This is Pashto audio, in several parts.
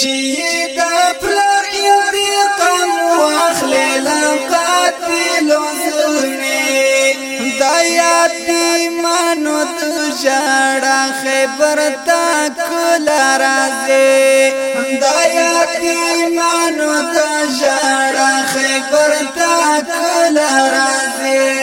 چې د پلار یاري قام واخلې لقات لوزمه د یتیمانو د ژړا خبر تا کلا راځي د یتیمانو د ژړا خبر تا کلا راځي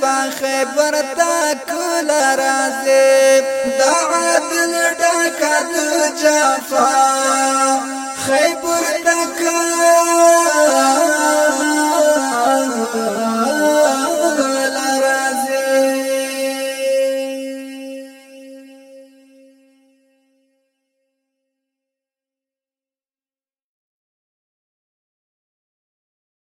په خیبر تا کول راځي دا عادل ډکه د جفا خیبر تا